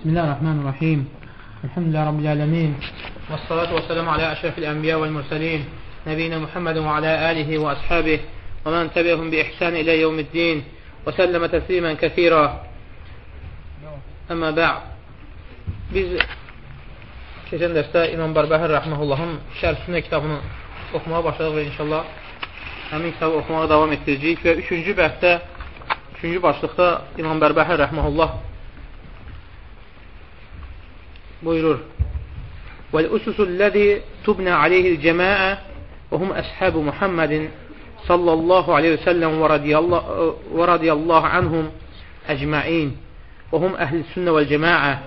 بسم الله الرحمن الرحيم الحمد لله رب العالمين والصلاة والسلام على أشرف الأنبياء والمرسلين نبينا محمد وعلى آله وأصحابه ومن تبعهم بإحسان إلى يوم الدين وسلم تسليما كثيرا أما بعد biz keçən dərsdə İmam Barbəhər Rəhməhullahın şərhsünə kitabını oxumağa başladıq və inşallah həmin kitabı oxumağa davam etdirəcəyik və üçüncü bəhdə, üçüncü başlıqda İmam Bərbəhər Rəhməhullah buyurur وَالْأُسُسُ الَّذِي تُبْنَ عَلَيْهِ الْجَمَاعَةِ وَهُمْ أَصْحَابُ مُحَمَّدٍ صلى الله عليه وسلم ورضي الله, ورضي الله عنهم أجمعين. وهم أهل السنة والجماعة.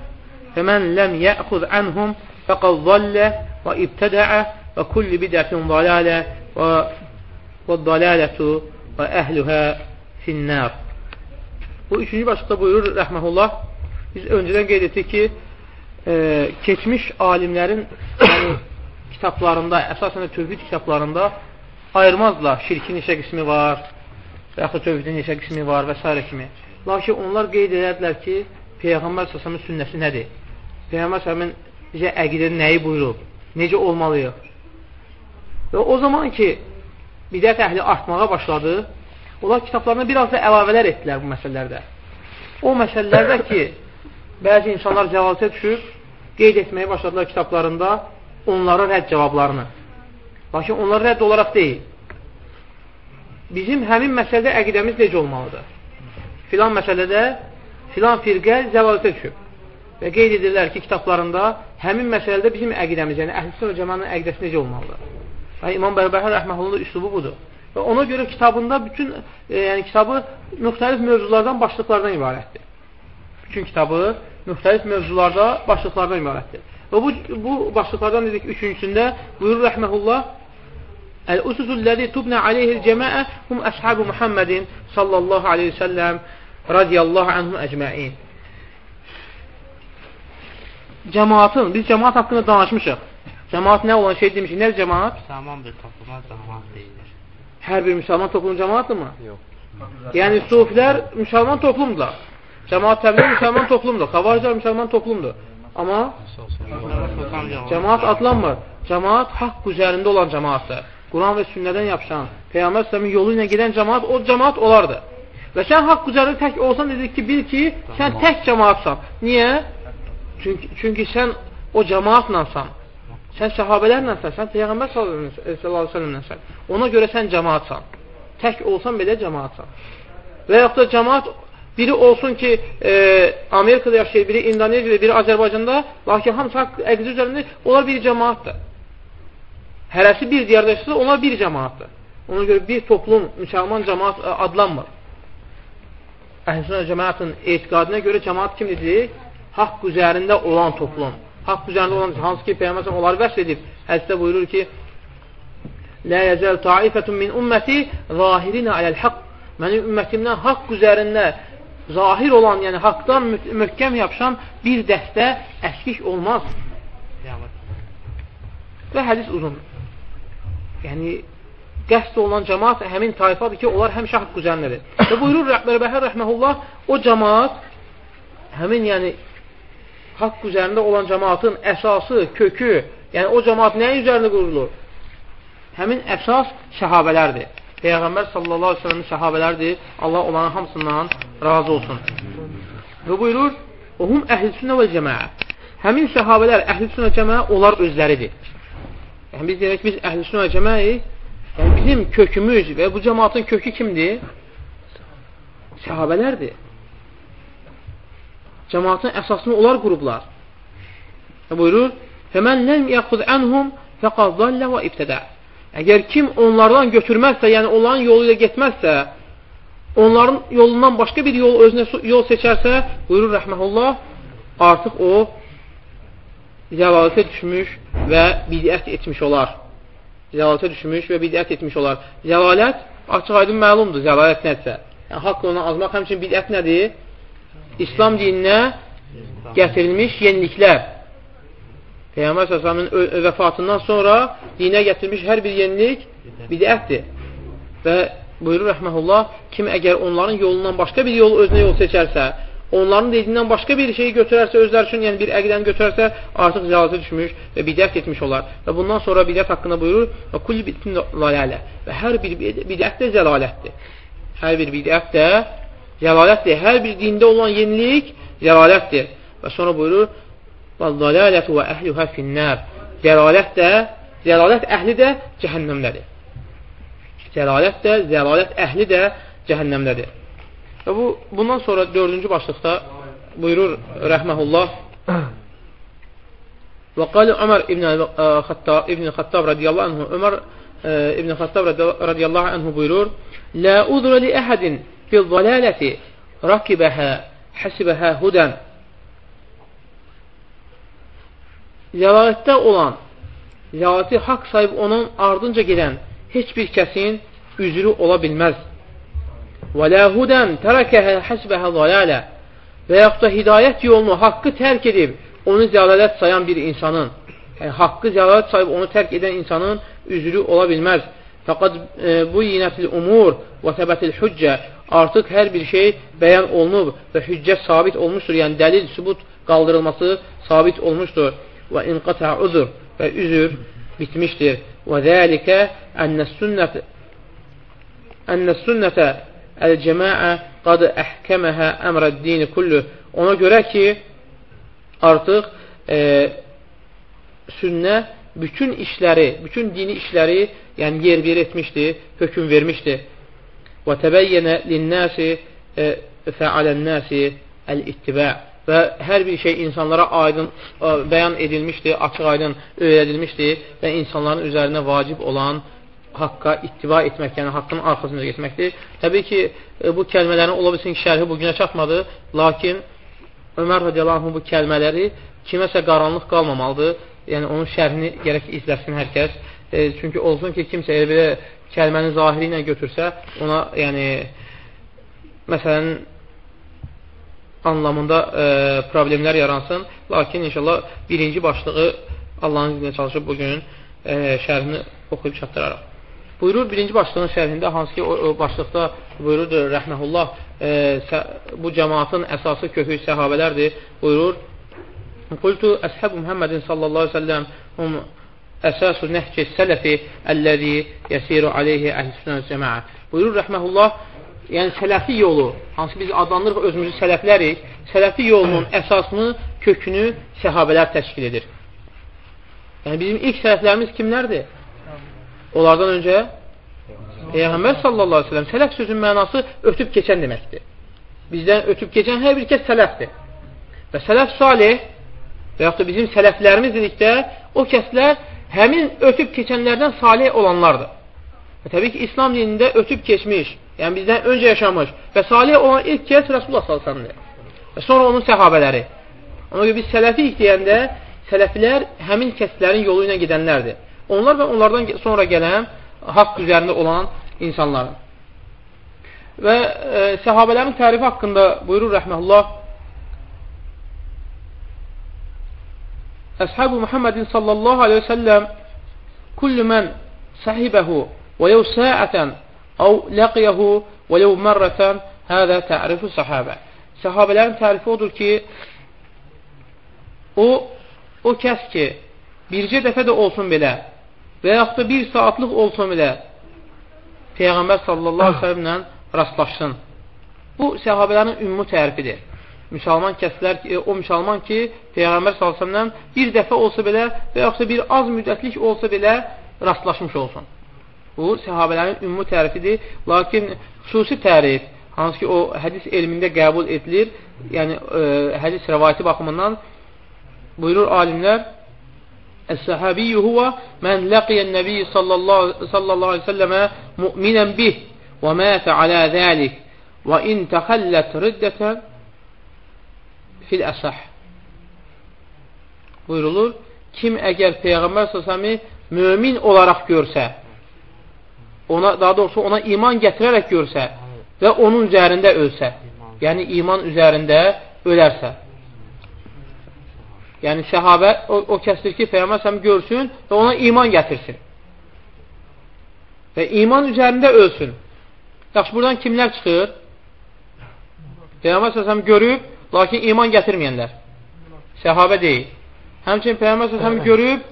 فمن لم يأخذ عنهم فقد ضل وابتدع وكل بدعة ضلالة والضلالة وأهلها finnar. Bu üçüncü başlıqda buyurur rəhməhullah, biz öncədən qeyd etdik ki, e, keçmiş alimlərin yəni, kitablarında, əsasən tövhid kitablarında ayırmazlar. Şirkin neçə qismi var, və yaxud tövhidin neçə qismi var və s. kimi. Lakin onlar qeyd edədilər ki, Peyğəmbər səsəmin sünnəsi nədir? Peyğəmbər səmin bizə əqidənin nəyi buyurub, necə olmalıyıq. Və o zaman ki, bidət əhli artmağa başladı, onlar kitablarına biraz da əlavələr etdilər bu məsələlərdə. O məsələlərdə ki, bəzi insanlar cəvalatə düşüb, qeyd etməyə başladılar kitablarında onlara rədd cavablarını. Lakin onlar rədd olaraq deyil. Bizim həmin məsələdə əqidəmiz necə olmalıdır? Filan məsələdə filan firqə zəvalatə düşüb və qeyd edirlər ki, kitablarında həmin məsələdə bizim əqidəmiz, yəni əhl-i və cəmanın əqidəsi necə olmalıdır? Və İmam Bərbəhər rəhməhullahın üslubu budur. Və ona görə kitabında bütün, e, yəni kitabı müxtəlif mövzulardan, başlıqlardan ibarətdir. Bütün kitabı müxtəlif mövzularda, başlıqlardan ibarətdir. Və bu, bu başlıqlardan dedik üçüncüsündə buyurur rəhməhullah Əl-ususulləzi tubnə aleyhil cəməə hum əshabu Muhammedin sallallahu aleyhi və səlləm radiyallahu anhum əcməin cəmaatın, biz cəmaat haqqında danışmışıq. Cəmaat nə olan şey demişik? Nədir cəmaat? Müsəlman bir topluma cəmaat deyilir. Hər bir müsəlman toplum cəmaatdırmı? Yox. Yəni, sufilər müsəlman toplumdur. Cəmaat təbliğ müsəlman toplumdur. Xavariclər müsəlman toplumdur. Amma cəmaat adlanmır. Cəmaat haqq üzərində olan cəmaatdır. Quran və sünnədən yapışan, Peyğəmbər səmin yolu ilə gedən cəmaat o cəmaat olardı. Və sən haqq üzərində tək olsan dedik ki, bil ki, sən tək cəmaatsan. Niyə? Çünki, çünki sən o cəmaatlansan, sən səhabələrlənsən, sən Peyğəmbər sallallahu aleyhi Ona görə sən cəmaatsan. Tək olsan belə cəmaatsan. Və yaxud da cəmaat biri olsun ki, e, Amerikada yaşayır, biri İndoneziyada, biri Azərbaycanda, lakin hamısı əqidə üzərində onlar bir cəmaatdır. Hərəsi bir diyarda yaşasa, onlar bir cəmaatdır. Ona görə bir toplum, müsəlman cəmaat e, adlanmır. Əhl-i cəmaatın etiqadına görə cəmaat kimdir? haqq üzərində olan toplum. Haqq üzərində olan, hansı ki, Peyyəməsən onları vəsb edib. Hədisdə buyurur ki, Lə yəzəl taifətun min ümməti zahirinə aləl-haqq. Mənim ümmətimdən haqq üzərində zahir olan, yəni haqdan möhkəm yapışan bir dəstə əskik olmaz. Və hədis uzundur. Yəni, qəsd olan cəmaat həmin tayfadır ki, onlar həmişə haqq üzərindədir. Və buyurur Rəhbər Rəhməhullah, o cəmaat həmin yəni haqq üzərində olan cəmaatın əsası, kökü, yəni o cəmaat nəyin üzərində qurulur? Həmin əsas səhabələrdir. Peyğəmbər sallallahu aleyhi ve sellemin səhabələrdir. Allah onların hamısından razı olsun. Və buyurur, Ohum əhl-sünnə və cəməə. Həmin səhabələr, əhl-sünnə cəməə onlar özləridir. Yəni biz deyək, biz əhl-sünnə cəməəyik. Yəni bizim kökümüz və bu cəmaatın kökü kimdir? Səhabələrdir cəmaatın əsasını onlar qurublar. Və buyurur, Fəmən ləm yaxud ənhum fəqad zallə və ibtədə. Əgər kim onlardan götürməzsə, yəni onların yolu ilə getməzsə, onların yolundan başqa bir yol özünə yol seçərsə, buyurur rəhməhullah, artıq o zəlalətə düşmüş və bidət etmiş olar. Zəlalətə düşmüş və bidət etmiş olar. Zəlalət açıq aydın məlumdur, zəlalət nədirsə. Yəni, haqq ona azmaq həmçin bidət nədir? İslam dininə gətirilmiş yeniliklər. Peyğəmbər səsəmin vəfatından sonra dinə gətirilmiş hər bir yenilik bidətdir. Və buyurur rəhməhullah, kim əgər onların yolundan başqa bir yol özünə yol seçərsə, onların dediyindən başqa bir şeyi götürərsə, özləri üçün yəni bir əqidəni götürərsə, artıq zəlalətə düşmüş və bidət etmiş olar. Və bundan sonra bidət haqqında buyurur, və kulli bitin zalalə. Və hər bir bidət də zəlalətdir. Hər bir bidət də zəlalətdir. Hər bir dində olan yenilik zəlalətdir. Və sonra buyurur, zalalətü və əhlühə finnər. Zəlalət də, zəlalət əhli də cəhənnəmdədir. Zəlalət də, zəlalət əhli də cəhənnəmdədir. Və bu, bundan sonra dördüncü başlıqda buyurur rəhməhullah və qali Ömər ibn Xattab, ibn Xattab radiyallahu anhu Ömər ibn Xattab radiyallahu anhu buyurur Lə udra li əhədin fi zalaləti rakibəhə həsibəhə hudən Zəlalətdə olan zəlaləti haqq sahib onun ardınca gedən heç bir kəsin üzrü ola bilməz. Və lə hudən tərəkəhə həsbəhə zalalə və yaxud da hidayət yolunu haqqı tərk edib onu zəlalət sayan bir insanın, yəni haqqı zəlalət sayıb onu tərk edən insanın üzrü ola bilməz. Fəqad e, bu yinətil umur və səbətil hüccə artıq hər bir şey bəyan olunub və hüccə sabit olmuşdur. Yəni dəlil, sübut qaldırılması sabit olmuşdur. Və inqata uzur və üzür bitmişdir. Və zəlikə ənəs-sünnət ənəs-sünnətə Əl-cəmaə qad əhkəməhə əmrəd-dini kullu. Ona görə ki, artıq e, sünnə bütün işləri, bütün dini işləri yəni yer bir etmişdi, hökm vermişdi. Və təbəyyənə linnəsi e, fəalən-nəsi əl-ittibə və hər bir şey insanlara aydın ə, e, bəyan edilmişdi, açıq aydın öyrədilmişdi və insanların üzərinə vacib olan haqqa ittiba etmək, yəni haqqın arxasında getməkdir. Təbii ki, e, bu kəlmələrin ola bilsin ki, şərhi bugünə çatmadı, lakin Ömər radiyallahu bu kəlmələri kiməsə qaranlıq qalmamalıdır. Yəni, onun şərhini gərək izləsin hər kəs. E, çünki olsun ki, kimsə elə belə kəlməni zahiri ilə götürsə, ona yəni, məsələn, anlamında e, problemlər yaransın. Lakin inşallah birinci başlığı Allahın izinə çalışıb bugün e, şərhini oxuyub çatdıraraq. Buyurur birinci başlığın şərhində, hansı ki o, o başlıqda buyururdur rəhməhullah, e, bu cəmaatın əsası kökü səhabələrdir. Buyurur, Qultu əshəbu Muhammedin sallallahu aleyhi ve sellem hum əsasu nəhki sələfi əlləzi yəsiru aleyhi əhl-sünnə cəmaə. Buyurur rəhməhullah, yəni sələfi yolu, hansı biz adlandırıq özümüzü sələflərik, sələfi yolunun əsasını, kökünü səhabələr təşkil edir. Yəni bizim ilk sələflərimiz kimlərdir? Onlardan öncə Peyğəmbər sallallahu aleyhi ve sellem sələf sözün mənası ötüb keçən deməkdir. Bizdən ötüb keçən hər bir kəs sələfdir. Və sələf salih və yaxud da bizim sələflərimiz dedikdə o kəslər həmin ötüb keçənlərdən salih olanlardır. Və təbii ki, İslam dinində ötüb keçmiş, yəni bizdən öncə yaşamış və salih olan ilk kəs Rasulullah sallallahu və sonra onun səhabələri. Ona görə biz sələfi deyəndə sələflər həmin kəslərin yolu ilə gedənlərdir. Onlar və onlardan sonra gələn haqq üzərində olan insanların. Və e, səhabələrin tərifi haqqında buyurur rəhməllah Əshəbu Muhammedin sallallahu aleyhi ve səlləm kullu mən səhibəhu və yev səətən əv ləqiyəhu və yev mərrətən hədə tərifu səhabə. Səhabələrin tərifi odur ki, o, o kəs ki, bircə dəfə də olsun belə və yaxud da bir saatlıq olsa belə Peyğəmbər sallallahu aleyhi sellemlə rastlaşsın. Bu, səhabələrin ümumi tərifidir. Müsəlman kəslər, o müsəlman ki, Peyğəmbər sallallahu aleyhi bir dəfə olsa belə və yaxud da bir az müddətlik olsa belə rastlaşmış olsun. Bu, səhabələrin ümumi tərifidir, lakin xüsusi tərif, hansı ki, o hədis elmində qəbul edilir, yəni ə, hədis rəvayəti baxımından buyurur alimlər, Əs-səhabiyyu huvə mən ləqiyən nəbiyyi sallallahu, sallallahu aleyhi səlləmə müminən bih və mətə alə dəlik və in təxəllət riddətən fil əsəh. Buyurulur, kim əgər Peyğəmbər səsəmi mümin olaraq görsə, ona, daha doğrusu ona iman gətirərək görsə və onun üzərində ölsə yəni iman üzərində ölərsə Yəni səhabə o, o kəsdir ki, Peyğəmbər səhəm görsün və ona iman gətirsin. Və iman üzərində ölsün. Yaxşı, buradan kimlər çıxır? Peyğəmbər səhəm görüb, lakin iman gətirməyənlər. Səhabə deyil. Həmçinin Peyğəmbər səsəm görüb,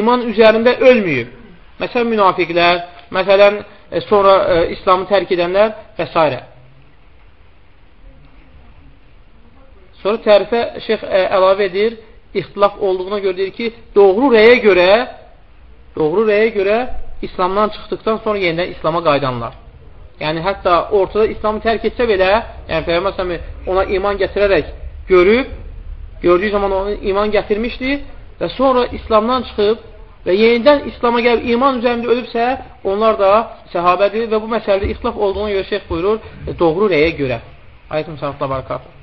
iman üzərində ölməyib. Məsələn, münafiqlər, məsələn, e, sonra e, İslamı tərk edənlər və s. Sonra tərifə şeyx ə, e, əlavə edir, ixtilaf olduğuna görə deyir ki, doğru rəyə görə, doğru rəyə görə İslamdan çıxdıqdan sonra yenidən İslama qaydanlar. Yəni, hətta ortada İslamı tərk etsə belə, yəni Peyğəmbər ona iman gətirərək görüb, gördüyü zaman onu iman gətirmişdi və sonra İslamdan çıxıb və yenidən İslama gəlib iman üzərində ölübsə, onlar da səhabədir və bu məsələdə ixtilaf olduğuna görə şeyx buyurur, e, doğru rəyə görə. Ayətun səhətlə barakatuhu.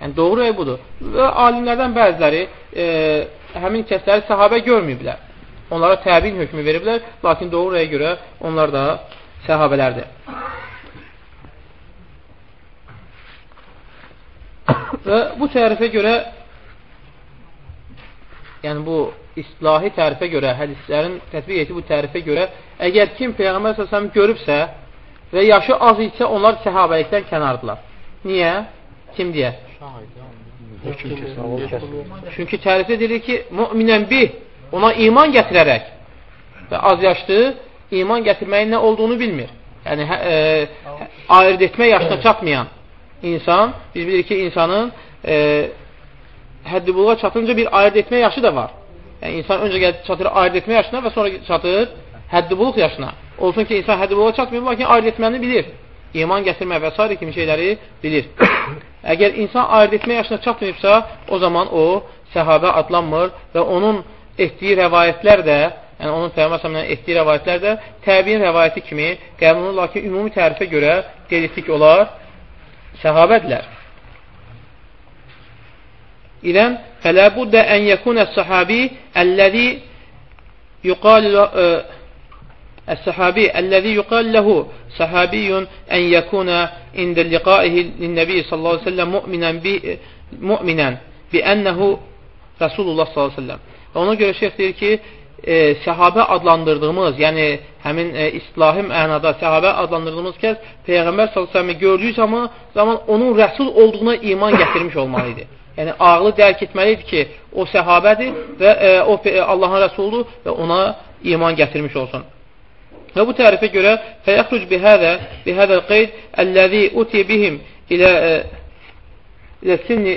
Yəni, doğru rəy budur. Və alimlərdən bəziləri e, həmin kəsləri səhabə görməyiblər. Onlara təbin hökmü veriblər, lakin doğru rəyə görə onlar da səhabələrdir. Və bu tərifə görə yəni bu islahi tərifə görə, hədislərin tətbiq etdiyi bu tərifə görə, əgər kim Peyğəmbər s.ə.v görübsə və yaşı az isə onlar səhabəlikdən kənardılar. Niyə? Kim deyə? Çünki tərifə dedik ki, müminən bir, ona iman gətirərək və az yaşlı iman gətirməyin nə olduğunu bilmir. Yəni, hə, e, ayırt etmə yaşına çatmayan insan, biz bilirik ki, insanın e, həddi buluğa çatınca bir ayırt etmə yaşı da var. Yəni, insan öncə çatır ayırt etmə yaşına və sonra çatır həddi buluq yaşına. Olsun ki, insan həddi buluğa çatmıyor, lakin ayırt etməni bilir. İman gətirmə və s. kimi şeyləri bilir. Əgər insan ayırt etmə yaşına çatmayıbsa, o zaman o səhabə adlanmır və onun etdiyi rəvayətlər də yəni onun Peyğəmbər etdiyi rəvayətlər də təbiin rəvayəti kimi qəbul olunur, lakin ümumi tərifə görə etdik olar səhabədlər. İlən fələ buddə ən yəkunə səhabi əlləzi yuqal الصحابي الذي يقال له صحابي أن يكون عند لقائه للنبي صلى الله عليه وسلم مؤمنا مؤمنا بأنه رسول الله صلى الله عليه وسلم. Ona görə şeyh deyir ki, e, səhabə adlandırdığımız, yəni həmin e, islahi mənada səhabə adlandırdığımız kəs Peyğəmbər s.ə.v gördüyü zaman, zaman onun rəsul olduğuna iman gətirmiş olmalı idi. Yəni, ağlı dərk etməli idi ki, o səhabədir və e, o Allahın rəsuldur və ona iman gətirmiş olsun. Və bu tərifə görə fəyəxruc bihədə, bihədəl qeyd əlləzi uti bihim ilə, e, ilə sinni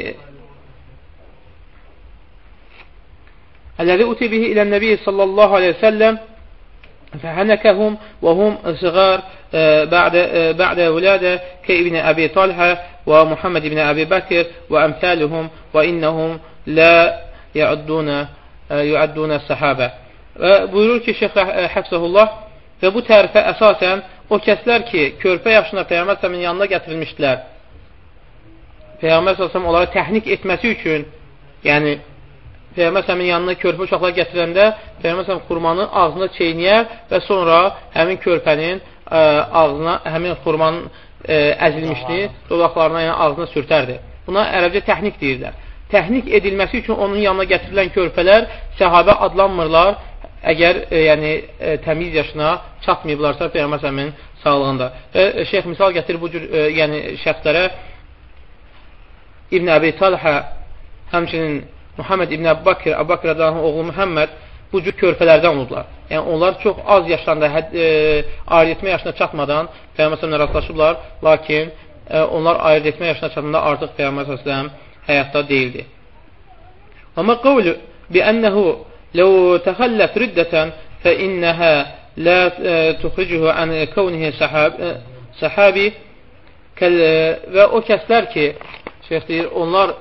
الذي أتي به إلى النبي صلى الله عليه وسلم فهنكهم وهم صغار بعد بعد ولادة كابن أبي طلحة və Muhammed ibn Əbi Bəkir və əmtəlihum və innəhum lə yuəddunə eh, səhabə. Və buyurur ki, Şeyx eh, Həfzəhullah və bu tərifə əsasən o kəslər ki, körpə yaşına Peyğəmbər səmin yanına gətirilmişdilər, Peyğəmbər səmin onları təhnik etməsi üçün, yəni Peyğəmbər səmin yanına körpə uşaqlar gətirəndə Peyğəmbər səmin xurmanı ağzına çeynəyər və sonra həmin körpənin ə, ağzına, həmin xurmanın e, əzilmişliyi dodaqlarına, yəni ağzına sürtərdi. Buna ərəbcə təhnik deyirlər. Təhnik edilməsi üçün onun yanına gətirilən körpələr səhabə adlanmırlar, əgər e, yəni, e, təmiz yaşına çatmayıblarsa Peyğəmbər səmin sağlığında. Və e, şeyx misal gətirir bu cür e, yəni, şəxslərə İbn Əbi Talhə həmçinin Muhammed İbn Əbbakir, Əbbakir Rədanın oğlu Muhammed bu cür körpələrdən oldular. Yəni, onlar çox az yaşlarında, həd, e, ayırt etmə yaşına çatmadan Peyğəmbər rastlaşıblar, lakin e, onlar ayırt etmə yaşına çatanda artıq Peyğəmbər s.ə.v həyatda deyildi. Amma qavlu bi'ənəhu ləv təxəllət riddətən fə innəhə lə e, tuxricuhu ən kavnihi səhabi və o kəslər ki, şeyh deyir, onlar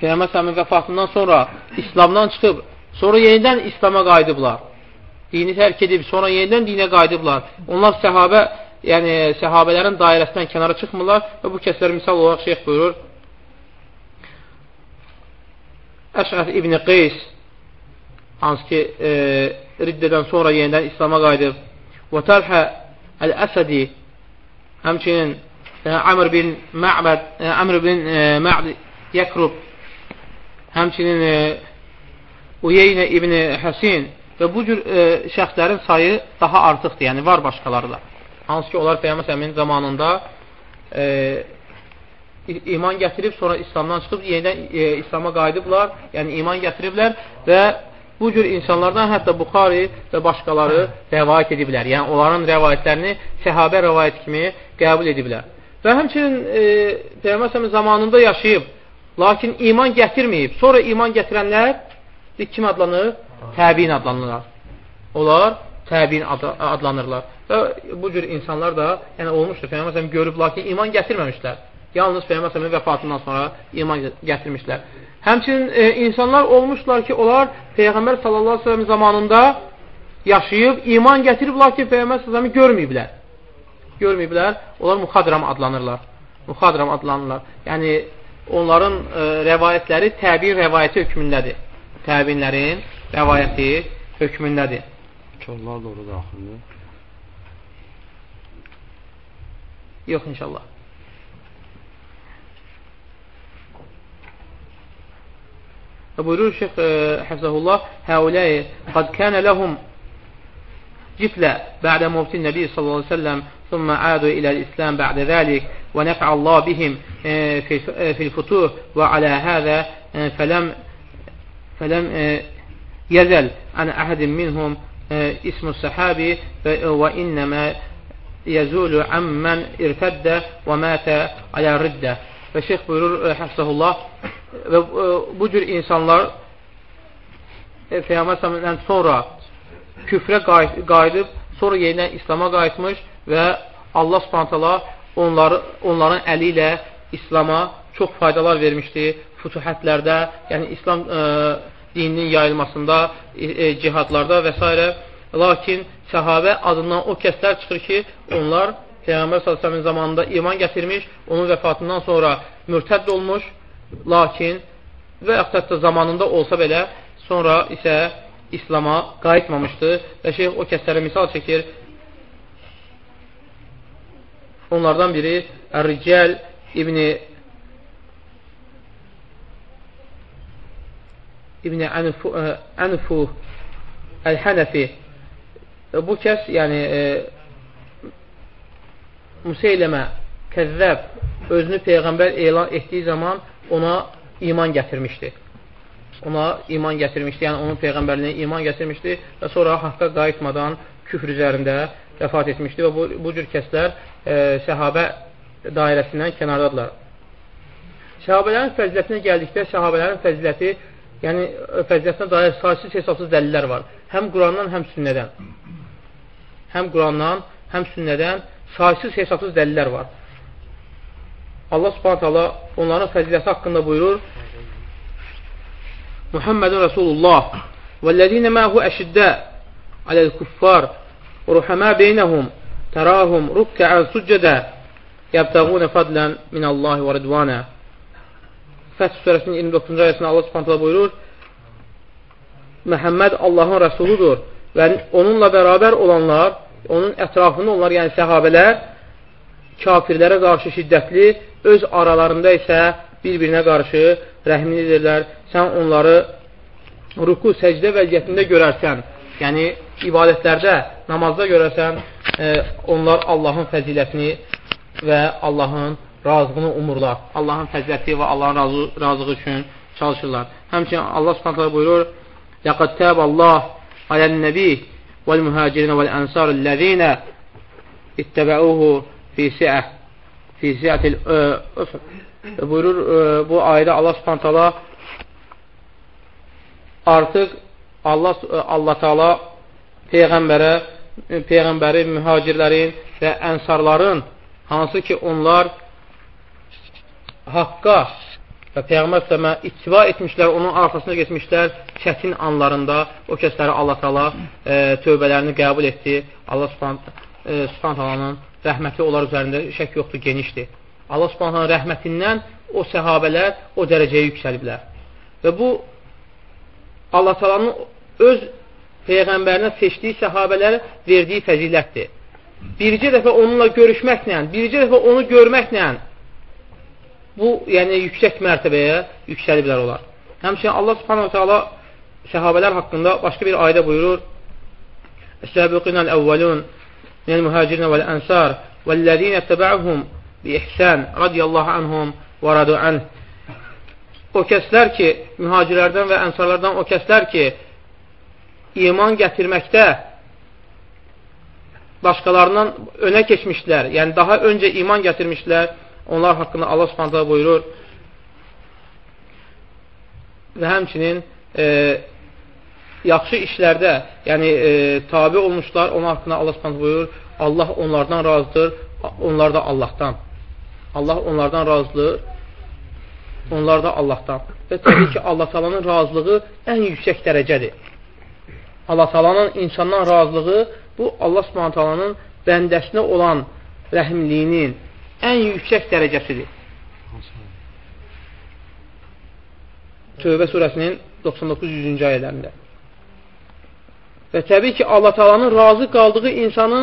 Peyğəmbər səmin vəfatından sonra İslamdan çıxıb, sonra yenidən İslama qayıdıblar. Dini tərk edib, sonra yenidən dinə qayıdıblar. Onlar səhabə, yəni səhabələrin dairəsindən kənara çıxmırlar və bu kəslər misal olaraq şeyx buyurur. Əşəf İbn Qeys hansı ki, e, riddədən sonra yenidən İslama qayıdıb. Və Təlhə Əl-Əsədi həmçinin e, Amr bin Mə'bəd, e, Amr bin e, Mə'd Yəkrub həmçinin e, Uyeynə İbn Həsin və bu cür e, şəxslərin sayı daha artıqdır, yəni var başqaları da. Hansı ki, onlar Peyyəmbər səmin zamanında e, iman gətirib, sonra İslamdan çıxıb, yenidən e, İslama qayıdıblar, yəni iman gətiriblər və bu cür insanlardan hətta Buxari və başqaları rəvayət ediblər. Yəni, onların rəvayətlərini səhabə rəvayət kimi qəbul ediblər. Və həmçinin e, Peyğəmbər zamanında yaşayıb, lakin iman gətirməyib, sonra iman gətirənlər kim adlanır? Təbiin adlanırlar. Onlar təbiin adlanırlar. Və bu cür insanlar da yəni olmuşdur. Peyğəmbər görüb, lakin iman gətirməmişlər. Yalnız Peyğəmbər vəfatından sonra iman gətirmişlər. Həmçinin e, insanlar olmuşlar ki, onlar Peyğəmbər sellem zamanında yaşayıb, iman gətirib, lakin Peyğəmbər sallallahu görməyiblər. Görməyiblər, onlar muxadram adlanırlar. Muxadram adlanırlar. Yəni, onların e, rəvayətləri təbiin rəvayəti hökmündədir. Təbiinlərin rəvayəti hökmündədir. Onlar da orada daxildir. Yox, inşallah. buyurur Şeyx Həfzəhullah Həuləyi qad kənə ləhum ciflə bə'də muvtin Nəbi sallallahu aleyhi ve sellem ثم عادوا إلى الإسلام بعد ذلك ونفع الله بهم في في الفتوح وعلى هذا فلم فلم يزل عن أحد منهم اسم الصحابي وإنما يزول عمن ارتد ومات على الردة və şeyx buyurur, həfsəhullah və bu cür insanlar e, Peyğəmbər səmdən sonra küfrə qayıdıb, sonra yenidən İslama qayıtmış və Allah subhantala onları, onların əli ilə İslama çox faydalar vermişdi fütuhətlərdə, yəni İslam e, dininin yayılmasında, e, e, cihadlarda və s. Lakin səhabə adından o kəslər çıxır ki, onlar Peyğəmbər s.ə.v zamanında iman gətirmiş, onun vəfatından sonra mürtədd olmuş, lakin və yaxud da zamanında olsa belə, sonra isə İslama qayıtmamışdı və şeyh o kəslərə misal çəkir. Onlardan biri Ər-Ricəl İbni İbni Ənfu, Ənfu Əl-Hənəfi bu kəs yəni e, Museyləmə kəzzəb özünü Peyğəmbər elan etdiyi zaman ona iman gətirmişdi. Ona iman gətirmişdi, yəni onun Peyğəmbərliyinə iman gətirmişdi və sonra haqqa qayıtmadan küfr üzərində vəfat etmişdi və bu, bu cür kəslər e, səhabə dairəsindən kənardadırlar. Səhabələrin fəzilətinə gəldikdə, səhabələrin fəziləti, yəni fəzilətinə dair saysız hesabsız dəlillər var. Həm Qurandan, həm sünnədən. Həm Qurandan, həm sünnədən saysız hesabsız dəlillər var. Allah subhanət hala onların fəziləti haqqında buyurur Muhammedun Rasulullah vəllezine məhu əşiddə aləl kuffar və ruhəmə beynəhum tərahum rukkəən succədə yəbtəğunə fadlən minəllahi və ridvanə Fəth surəsinin 29-cu ayəsində Allah subhanət hala buyurur Məhəmməd Allahın rəsuludur və onunla bərabər olanlar onun ətrafında onlar, yəni səhabələr kafirlərə qarşı şiddətli, öz aralarında isə bir-birinə qarşı rəhmlidirlər. Sən onları ruku, səcdə vəziyyətində görərsən, yəni ibadətlərdə, namazda görərsən, e, onlar Allahın fəzilətini və Allahın razılığını umurlar. Allahın fəziləti və Allahın razı, razılığı üçün çalışırlar. Həmçinin Allah Subhanahu buyurur: "Laqad taba Allah alan-nabi vel-muhacirin vel-ansar allazina ittaba'uhu fi si'ah fi si'atil ufq." Buyurur ə, bu ayədə Allah Subhanahu artıq Allah Allah Taala peyğəmbərə peyğəmbəri mühacirlərin və ənsarların hansı ki onlar haqqa və Peyğəmbər sələmə ittiba etmişlər, onun arxasına geçmişlər çətin anlarında o kəsləri Allah tala e, tövbələrini qəbul etdi. Allah e, subhanət rəhməti onlar üzərində şək yoxdur, genişdir. Allah subhanət rəhmətindən o səhabələr o dərəcəyə yüksəliblər. Və bu Allah talanın öz Peyğəmbərinə seçdiyi səhabələrə verdiyi fəzilətdir. Bircə dəfə onunla görüşməklə, bircə dəfə onu görməklə bu, yəni yüksək mərtəbəyə yüksəliblər olar. Həmçinin Allah subhanahu teala səhabələr haqqında başqa bir ayda buyurur Əs-səbiqin əl-əvvəlun minəl mühacirinə vəl-ənsar vəl-ləzinə təbə'uhum bi-ihsən radiyallahu anhum və radu anh. O kəslər ki, mühacirlərdən və ənsarlardan o kəslər ki, iman gətirməkdə başqalarından önə keçmişlər, yəni daha öncə iman gətirmişlər, onlar haqqında Allah subhanətə buyurur və həmçinin e, yaxşı işlərdə, yəni e, tabi olmuşlar, onun haqqında Allah subhanətə buyurur, Allah onlardan razıdır, onlar da Allahdan. Allah onlardan razıdır, onlar da Allahdan. Və təbii ki, Allah talanın razılığı ən yüksək dərəcədir. Allah talanın insandan razılığı bu Allah subhanətəlanın bəndəsinə olan rəhimliyinin ən yüksək dərəcəsidir. Tövbə surəsinin 99-100-cü ayələrində. Və təbii ki, Allah Taalanın razı qaldığı insanı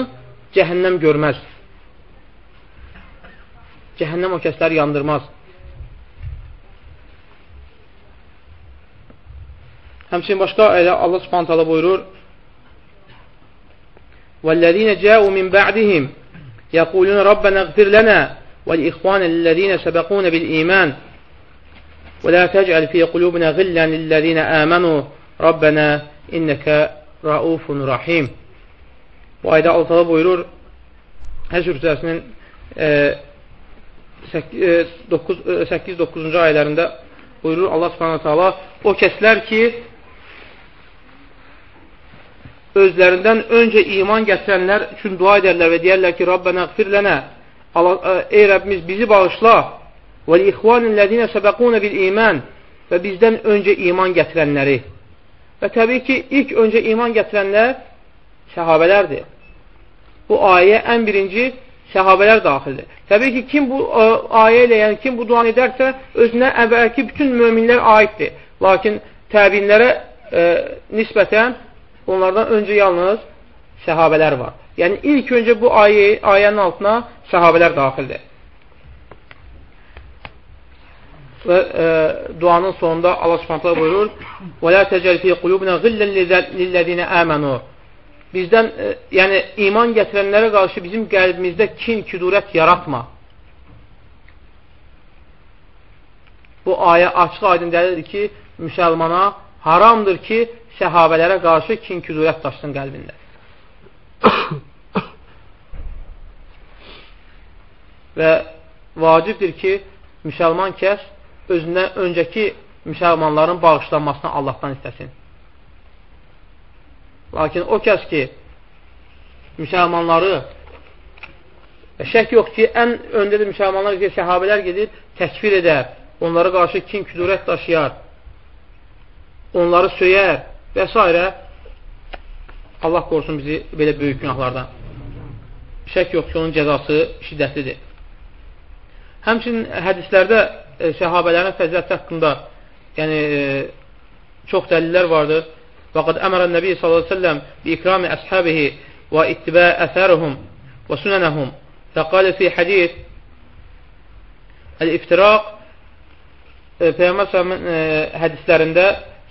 cəhənnəm görməz. Cəhənnəm o kəsləri yandırmaz. Həmçinin başqa ayədə Allah Subhanahu taala buyurur: "Vallazina ca'u min ba'dihim" يَقُولُونَ رَبَّنَا اغْفِرْ لَنَا وَالْإِخْوَانَ الَّذِينَ سَبَقُونَ بِالْإِيمَانِ وَلَا تَجْعَلْ فِي قُلُوبِنَا غِلًّا لِلَّذِينَ آمَنُوا رَبَّنَا إِنَّكَ رَؤُوفٌ رَحِيمٌ Bu ayda Allah buyurur Həşr surəsinin 8-9-cu ayələrində buyurur Allah subhanahu ta'ala o kəslər ki özlərindən öncə iman gətirənlər üçün dua edərlər və deyərlər ki, Rabbənə qfir lənə ey Rəbbimiz bizi bağışla və ixvanillədinə səbəqunə bil iman və bizdən öncə iman gətirənləri və təbii ki, ilk öncə iman gətirənlər səhabələrdir. Bu ayə ən birinci səhabələr daxildir. Təbii ki, kim bu ə, ayə ilə, yəni kim bu duanı edərsə, özünə əvvəlki bütün möminlər aiddir. Lakin təbinlərə ə, nisbətən onlardan öncə yalnız səhabələr var. Yəni, ilk öncə bu ayə, ayənin altına səhabələr daxildir. Və e, duanın sonunda Allah subhanətlə buyurur وَلَا تَجَلْ فِي قُلُوبِنَا غِلًّا لِلَّذِينَ آمَنُوا Bizdən, e, yəni iman gətirənlərə qarşı bizim qəlbimizdə kin, küdurət yaratma. Bu ayə açıq aydın dəlildir ki, müsəlmana haramdır ki, səhabələrə qarşı kin, küdurət daşsın qəlbində. Və vacibdir ki, müsəlman kəs özündən öncəki müsəlmanların bağışlanmasını Allahdan istəsin. Lakin o kəs ki, müsəlmanları şək yox ki, ən öndə də müsəlmanlar ki, səhabələr gedib təkfir edər, onlara qarşı kin, küdurət daşıyar, onları söyər və s. Allah qorusun bizi belə böyük günahlardan. Şək yox ki, onun cəzası şiddətlidir. Həmçinin hədislərdə e, səhabələrin fəziləti haqqında yəni, e, çox dəlillər vardır. Və qad əmərə nəbi sallallahu əleyhi və səlləm bi ikrami əshabihi və ittibə əsərihim və sunənəhum. Və qalə fi hadis el-iftiraq e, Peyğəmbər e, hədislərində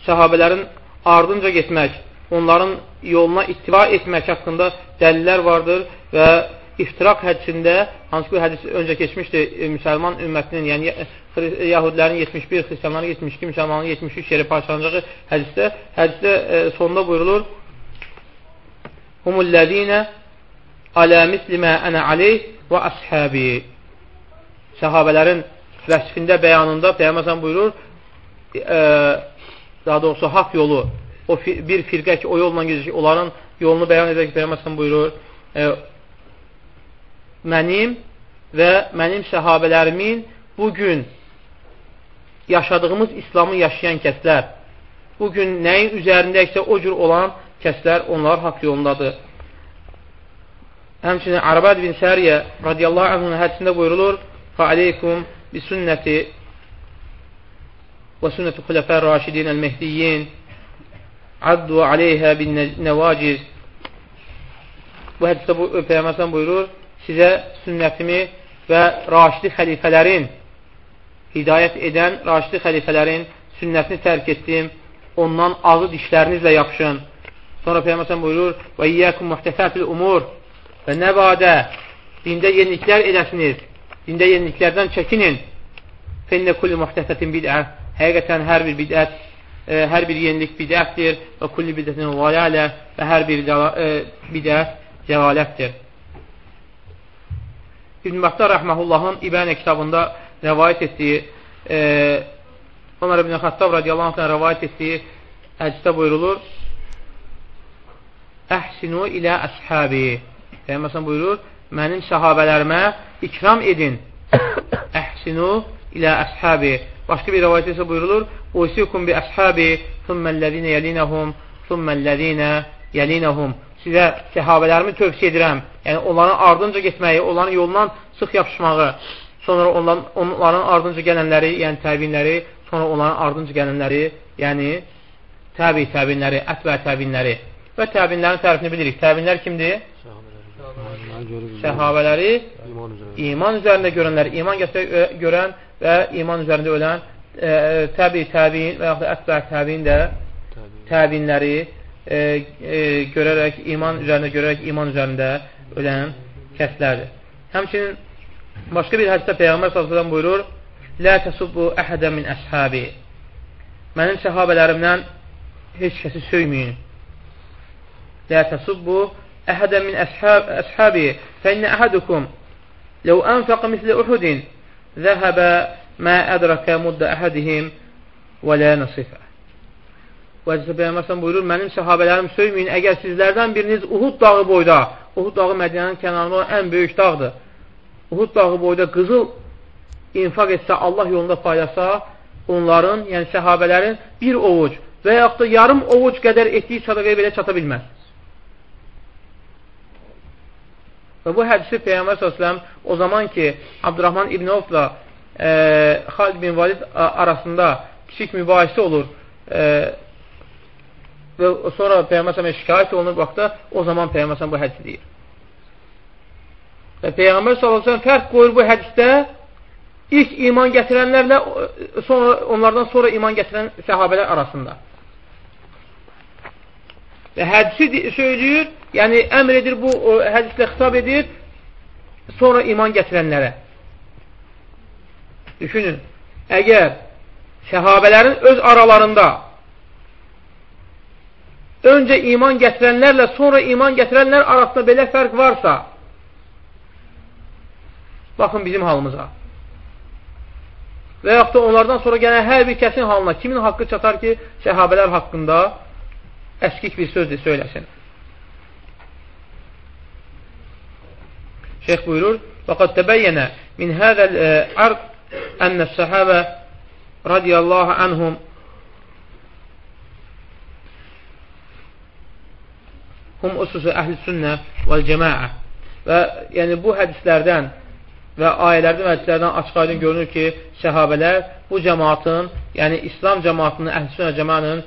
səhabələrin ardınca getmək, onların yoluna ittiba etmək haqqında dəlillər vardır və iftiraq hədisində, hansı ki, hədis öncə keçmişdi, e, müsəlman ümmətinin, yəni yahudilərin 71, xristiyanların 72, müsəlmanların 73 yeri parçalanacağı hədisdə, hədisdə e, sonunda buyurulur, Humullədinə alə mislimə ənə aleyh və əshabi. Səhabələrin vəsifində, bəyanında Peyyəməsən buyurur, e, daha doğrusu haqq yolu, o bir firqə ki, o yolla gedəcək, onların yolunu bəyan edək Peyyəməsən buyurur, e, mənim və mənim səhabələrimin bugün yaşadığımız İslamı yaşayan kəslər, bugün nəyin üzərindəksə o cür olan kəslər onlar haqq yolundadır. Həmçinin Arabəd bin Səriyə radiyallahu anhın hədisində buyurulur, فَعَلَيْكُمْ بِسُنَّةِ وَسُنَّةِ خُلَفَى الرَّاشِدِينَ الْمَهْدِيِّينَ عَدُّوا عَلَيْهَا بِالنَّوَاجِزِ Bu hədisdə bu, Peyyəməsən buyurur, sizə sünnətimi və raşidi xəlifələrin, hidayət edən raşidi xəlifələrin sünnətini tərk etdim, ondan ağız dişlərinizlə yapışın. Sonra Peyyəməsən buyurur, və iyyəkum muhtəsəfil umur və nə vadə dində yeniliklər edəsiniz, dində yeniliklərdən çəkinin fənnə kulli muhtəsətin bid'ə həqiqətən hər bir bidət e, hər bir yenilik bidətdir və kulli bidətin valalə və hər bir e, bidət cəvalətdir. İbn Battar rəhməhullahın İbənə kitabında rəvayət etdiyi e, Ömər ibn Xattab radiyallahu anh rəvayət etdiyi hədisdə buyurulur Əhsinu ilə əshabi Peyğəmbər buyurur mənim səhabələrimə ikram edin Əhsinu ilə əshabi Başqa bir rəvayət isə buyurulur Usikum bi əshabi thumməl-ləzinə yəlinəhum thumməl-ləzinə yəlinəhum sizə səhabələrimi tövsiyə edirəm. Yəni, onların ardınca getməyi, onların yolundan sıx yapışmağı, sonra onların, onların ardınca gələnləri, yəni təbinləri, sonra onların ardınca gələnləri, yəni təbi təbinləri, ətbə təbinləri və təbinlərin tərifini bilirik. Təbinlər kimdir? Səhabələri iman üzərində görənlər, iman gətirək görən və iman üzərində ölən e, təbi təbin və yaxud da ətbə təbin də təbinləri e, e, görərək, iman üzərində görərək iman üzərində ölən kəslərdir. Həmçinin başqa bir hədisdə Peyğəmbər s.ə.v buyurur, Lə təsubbu əhədə min əshabi Mənim səhabələrimdən heç kəsi söyməyin. Lə təsubbu əhədə min əshabi fənnə əhədukum ləv ənfəqə mislə uhudin zəhəbə mə ədrəkə muddə əhədihim və lə nasifə Vəzifə Peyyəməsən buyurur, mənim səhabələrim söyməyin, əgər sizlərdən biriniz Uhud dağı boyda, Uhud dağı Mədinənin kənarında olan ən böyük dağdır. Uhud dağı boyda qızıl infaq etsə, Allah yolunda paylasa, onların, yəni səhabələrin bir ovuc və yaxud da yarım ovuc qədər etdiyi sadaqaya belə çata bilməz. Və bu hədisi Peyyəmbər s.ə.v o zaman ki, Abdurrahman İbn Avfla e, Xalid bin Valid arasında kiçik mübahisə olur, e, və sonra Peyğəmbər şikayət olunur vaxtda, o zaman Peyğəmbər bu hədisi deyir. Və Peyğəmbər s.ə.v fərq qoyur bu hədisdə ilk iman gətirənlərlə sonra, onlardan sonra iman gətirən səhabələr arasında. Və hədisi söyləyir, yəni əmr edir, bu hədislə xitab edir, sonra iman gətirənlərə. Düşünün, əgər səhabələrin öz aralarında öncə iman gətirənlərlə sonra iman gətirənlər arasında belə fərq varsa, baxın bizim halımıza. Və yaxud da onlardan sonra gələn hər bir kəsin halına kimin haqqı çatar ki, səhabələr haqqında əskik bir sözdür, söyləsin. Şeyx buyurur, وَقَدْ تَبَيَّنَ مِنْ هَذَا الْعَرْض أَنَّ السَّحَابَ radiyallahu anhum hum ususu əhl-i sünnə vəl-cəmaə. Və yəni bu hədislərdən və ayələrdən və hədislərdən açıq aydın görünür ki, səhabələr bu cəmaatın, yəni İslam cəmaatının, əhl-i sünnə cəmaatının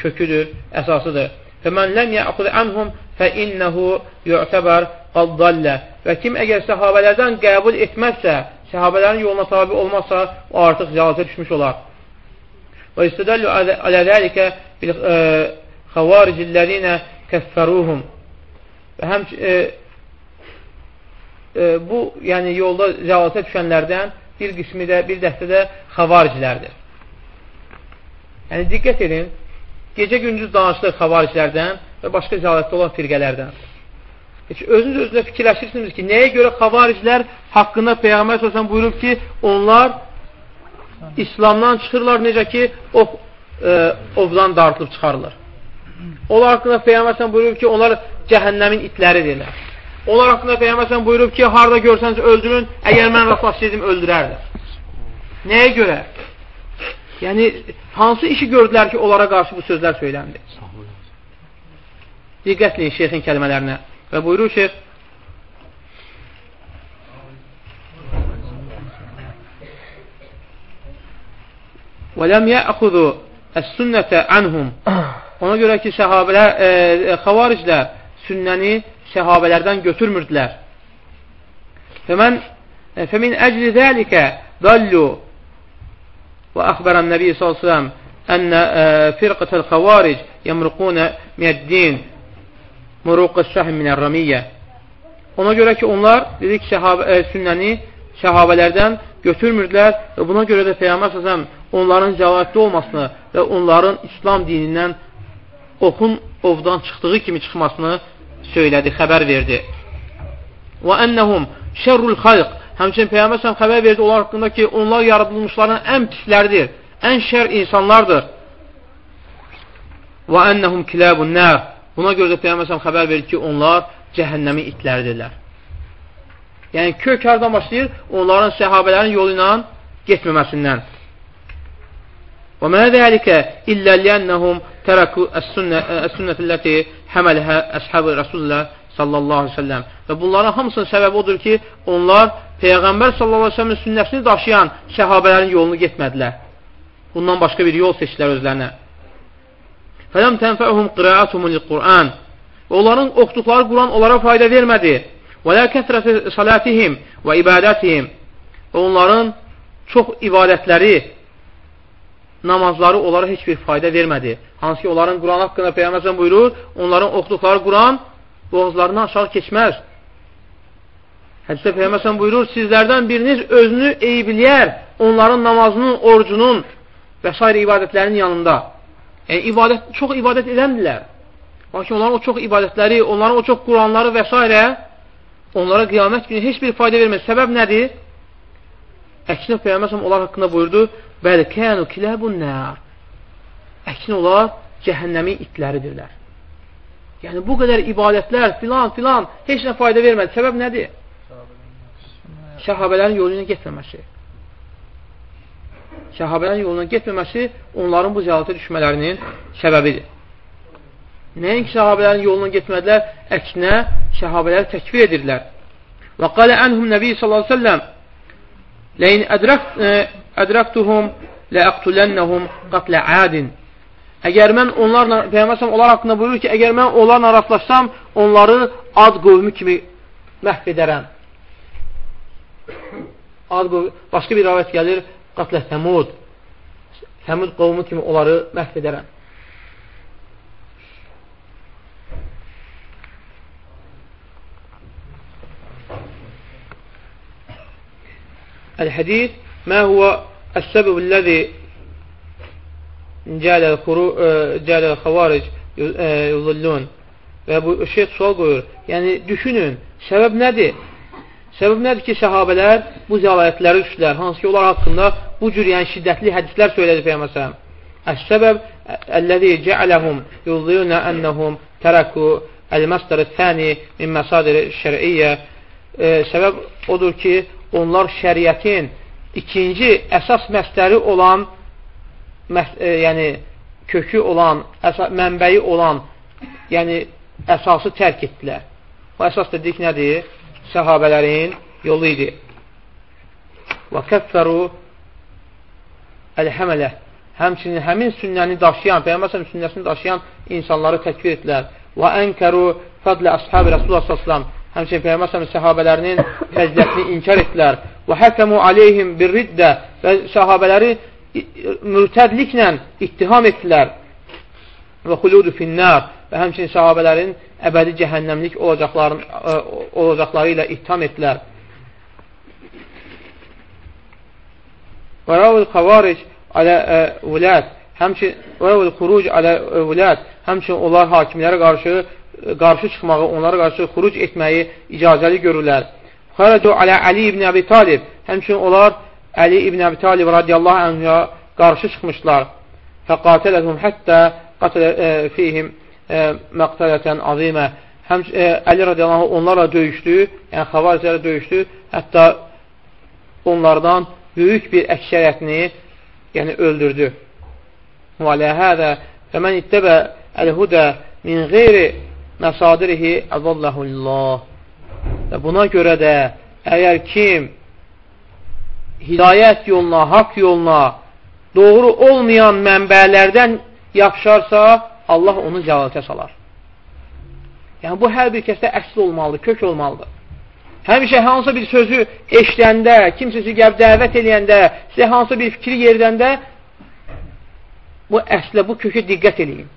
köküdür, əsasıdır. Fəmən ləm yəxud ənhum fə innəhu yu'təbər qaddallə. Və kim əgər səhabələrdən qəbul etməzsə, səhabələrin yoluna tabi olmazsa, o artıq zəlatə düşmüş olar. Və istədəllu alə dəlikə bil xəvaricillərinə kəffəruhum və həm e, e, bu yəni yolda zəlatə düşənlərdən bir qismi də, bir dəstə də xavaricilərdir. Yəni diqqət edin, gecə gündüz danışılır xavaricilərdən və başqa zəlatdə olan firqələrdən. Heç özünüz özünə fikirləşirsiniz ki, nəyə görə xavaricilər haqqında Peyğəmbər səsən buyurub ki, onlar İslamdan çıxırlar, necə ki, o, e, ovdan dartılıb çıxarılır. Onlar haqqında Peyyəməsən buyurub ki, onlar cəhənnəmin itləridirlər. Onlar haqqında Peyyəməsən buyurub ki, harada görsəniz öldürün, əgər mən rastlaşsaydım, öldürərdir. Nəyə görə? Yəni, hansı işi gördülər ki, onlara qarşı bu sözlər söyləndi? Diqqətləyin şeyxin kəlmələrinə. Və buyurur şeyx, وَلَمْ يَأْخُذُوا السُنَّةَ عَنْهُمْ Ona görə ki, səhabələr, e, e, xavariclər sünnəni səhabələrdən götürmürdülər. Fəmən e, fəmin əcli zəlikə dallu və əxbərən Nəbi s.ə.v ənə firqətəl xavaric yəmruqunə miyyəddin muruqı səhim minər-ramiyyə Ona görə ki, onlar dedik şəhab, e, sünnəni şəhabələrdən götürmürdülər və buna görə də Peyyambər səsəm onların cəlalətli olmasını və onların İslam dinindən oxun ovdan çıxdığı kimi çıxmasını söylədi, xəbər verdi. Və ennəhum şərrul xalq Həmçinin Peyyambər səsəm xəbər verdi onlar haqqında ki, onlar yaradılmışların ən pisləridir, ən şər insanlardır. Və ennəhum kilabun nər Buna görə də Peyyambər səsəm xəbər verir ki, onlar cəhənnəmin itləridirlər. Yəni, kök hardan başlayır? Onların səhabələrin yolu ilə getməməsindən. Və mənə dəlikə illə liyənnəhum tərəku əs-sünnətəlləti həmələhə əshəbi Rasulullah sallallahu aleyhi ve sellem. Və bunların hamısının səbəbi odur ki, onlar Peyğəmbər sallallahu aleyhi ve sellemin sünnəsini daşıyan səhabələrin yolunu getmədilər. Bundan başqa bir yol seçdilər özlərinə. Fələm tənfəuhum qiraətumul Qur'an. Onların oxuduqları Quran onlara fayda vermədi. Və lə kəsrəti salatihim və ibadətihim. Və onların çox ibadətləri, namazları onlara heç bir fayda vermədi. Hansı ki, onların Quran haqqında Peyyəməsən buyurur, onların oxuduqları Quran boğazlarından aşağı keçməz. Hədisdə Peyyəməsən buyurur, sizlərdən biriniz özünü eybləyər onların namazının, orucunun və s. ibadətlərinin yanında. Yəni, ibadət, çox ibadət edəndilər. Lakin onların o çox ibadətləri, onların o çox Quranları və s. onlara qiyamət günü heç bir fayda verməz. Səbəb nədir? Əksinə Peyyəməsəm onlar haqqında buyurdu, Bəli, kənu kiləbun nər. Əksinə onlar cəhənnəmin itləridirlər. Yəni, bu qədər ibadətlər, filan, filan, heç nə fayda vermədi. Səbəb nədir? Şəhabələrin yolu ilə getməməsi. Şəhabələrin yoluna getməməsi onların bu cəhalətə düşmələrinin səbəbidir. Nəinki şəhabələrin yoluna getmədilər, əksinə şəhabələri təkvir edirlər. Və qalə ənhum nəbi sallallahu aleyhi ve sellem Ləyin ədrəktuhum ləəqtulənnəhum qatlə ədin Əgər mən onlarla, Peyyəməsəm onlar haqqında buyurur ki, əgər mən onlarla rastlaşsam, onları ad qovmi kimi məhv edərəm. Ad qovmi, başqa bir rəvət gəlir, qatlə təmud. Təmud qovmu kimi onları məhv edərəm. الحديث ما هو السبب الذي جعل الخوارج yuzillun və bu şeyh sual qoyur. Yəni, düşünün, səbəb nədir? Səbəb nədir ki, səhabələr bu zəlayətləri düşdülər, hansı ki, onlar haqqında bu cür yəni, şiddətli hədislər söylədi Peyyəməsələm. Əs-səbəb əlləzi cəələhum yuzillunə ənəhum tərəku əl-məsdər thəni min məsadir şər'iyyə Səbəb odur ki, onlar şəriətin ikinci əsas məsləri olan, məs e, yəni kökü olan, əsa mənbəyi olan, yəni əsası tərk etdilər. Bu əsas dedik nədir? Səhabələrin yolu idi. Və kəffəru əl-həmələ həmçinin həmin sünnəni daşıyan, Peyyəməsəm sünnəsini daşıyan insanları təkvir etdilər. Və ənkəru fədlə əshəbi Rasulullah s.ə.v həmçinin Peyğəmbər səhabələrinin fəzilətini inkar etdilər. Və həkəmu aleyhim bir riddə və səhabələri mürtədliklə ittiham etdilər. Və xuludu finnər və həmçinin səhabələrin əbədi cəhənnəmlik olacaqları ilə ittiham etdilər. Və rəvül xavaric alə vülət həmçin və rəvül xuruc alə vülət həmçin onlar hakimlərə qarşı qarşı çıxmağı, onlara qarşı xuruc etməyi icazəli görürlər. Xərəcu alə Ali ibn Əbi Talib, həmçin onlar Əli ibn Əbi Talib radiyallahu anhya qarşı çıxmışlar. Fəqatələhum həttə qatələ fihim məqtələtən azimə. Həm e, Əli radiyallahu onlarla döyüşdü, yəni xavariclərlə döyüşdü, hətta onlardan böyük bir əksəriyyətini yəni öldürdü. Və alə hədə fəmən ittəbə əl-hudə min qeyri məsadirihi əzalləhullah. Və buna görə də əgər kim hidayət yoluna, haqq yoluna, doğru olmayan mənbələrdən yapışarsa, Allah onu cəlalətə salar. Yəni, bu hər bir kəsdə əsl olmalıdır, kök olmalıdır. Həmişə hansısa bir sözü eşləndə, kimsəsi gəlb dəvət eləyəndə, sizə hansısa bir fikri yerdəndə, bu əslə, bu kökə diqqət eləyin.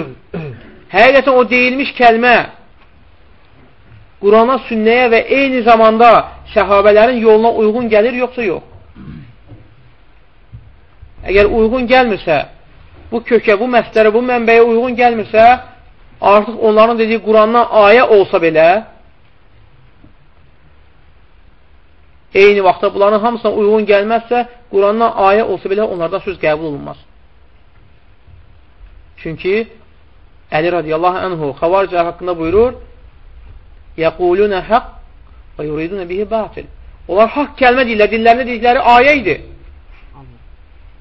Həqiqətən o deyilmiş kəlmə Qurana, sünnəyə və eyni zamanda səhabələrin yoluna uyğun gəlir, yoxsa yox? Əgər uyğun gəlmirsə, bu kökə, bu məslərə, bu mənbəyə uyğun gəlmirsə, artıq onların dediyi Qurandan ayə olsa belə, eyni vaxtda bunların hamısına uyğun gəlməzsə, Qurandan ayə olsa belə onlardan söz qəbul olunmaz. Çünki Əli radiyallahu anhu xavaricə haqqında buyurur, Yəqulunə haqq və yuridunə bihi batil. Onlar haqq kəlmə deyirlər, dillərində dedikləri ayə idi.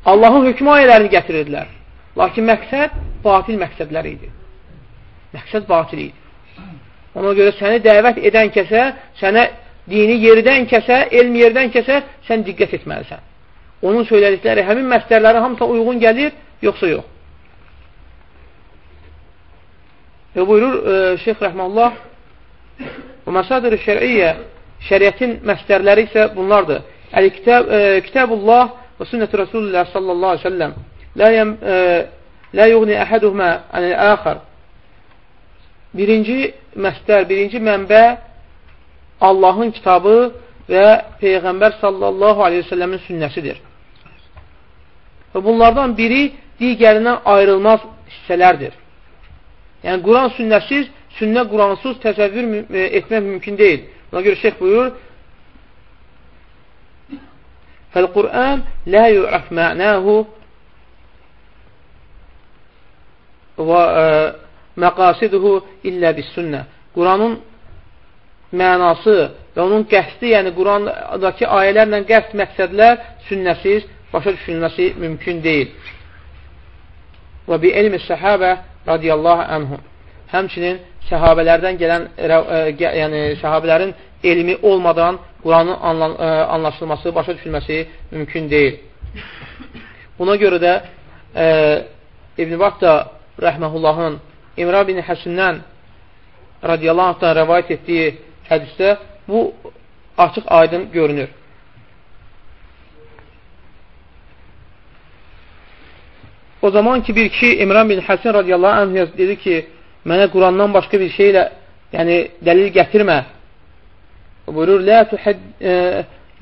Allahın hökmü ayələrini gətirirdilər. Lakin məqsəd batil məqsədlər idi. Məqsəd batil idi. Ona görə səni dəvət edən kəsə, sənə dini yerdən kəsə, elm yerdən kəsə, sən diqqət etməlisən. Onun söylədikləri, həmin məstərləri hamısa uyğun gəlir, yoxsa yox. Və buyurur e, Şeyx Rəhməllah və məsadir-i şəriyyə şəriətin məstərləri isə bunlardır. Əl-Kitab, e, və sünnət-i Rasulullah sallallahu aleyhi ve sellem lə, yəm, e, lə yuğni əhəduhmə ənəl-əxər Birinci məstər, birinci mənbə Allahın kitabı və Peyğəmbər sallallahu aleyhi ve sellemin sünnəsidir. Və bunlardan biri digərindən ayrılmaz hissələrdir. Yəni, Quran sünnəsiz, sünnə Quransız təsəvvür e, etmək mümkün deyil. Buna görə şeyh buyurur, Fəl-Qur'an lə yu'raf mə'nəhu və e, məqasiduhu illə bis-sünnə. Quranın mənası və onun qəsdi, yəni Qurandakı ayələrlə qəsd məqsədlər sünnəsiz başa düşülməsi mümkün deyil. Və bi elmi səhabə radiyallahu anhum. Həmçinin səhabələrdən gələn, ə, yəni səhabələrin elmi olmadan Quranın anlaşılması, başa düşülməsi mümkün deyil. Buna görə də ə, İbn-i Batda rəhməhullahın İmra bin Həsindən radiyallahu anhdan rəvayət etdiyi hədisdə bu açıq aydın görünür. O zaman ki, bir kişi İmran bin Həsən radiyallahu anh dedi ki, mənə Qurandan başqa bir şeylə yəni, dəlil gətirmə. Buyurur,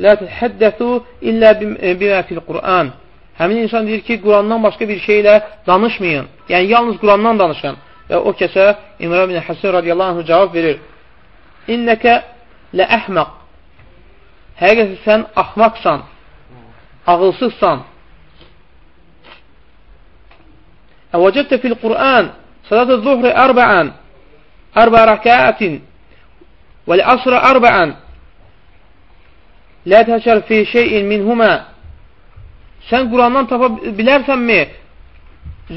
Lə tuhəddəsu illə bimə fil Quran. Həmin insan deyir ki, Qurandan başqa bir şeylə danışmayın. Yəni, yalnız Qurandan danışın. Və o kəsə İmran bin Həsən radiyallahu anh cavab verir. İnnəkə lə əhmaq. Həqiqətən sən axmaqsan, ağılsızsan. وجدت في القرآن صلاة الظهر أربعا أربع ركعات والعصر أربعا لا تشر في şeyin minhuma Sən Qurandan tapa bilərsənmi?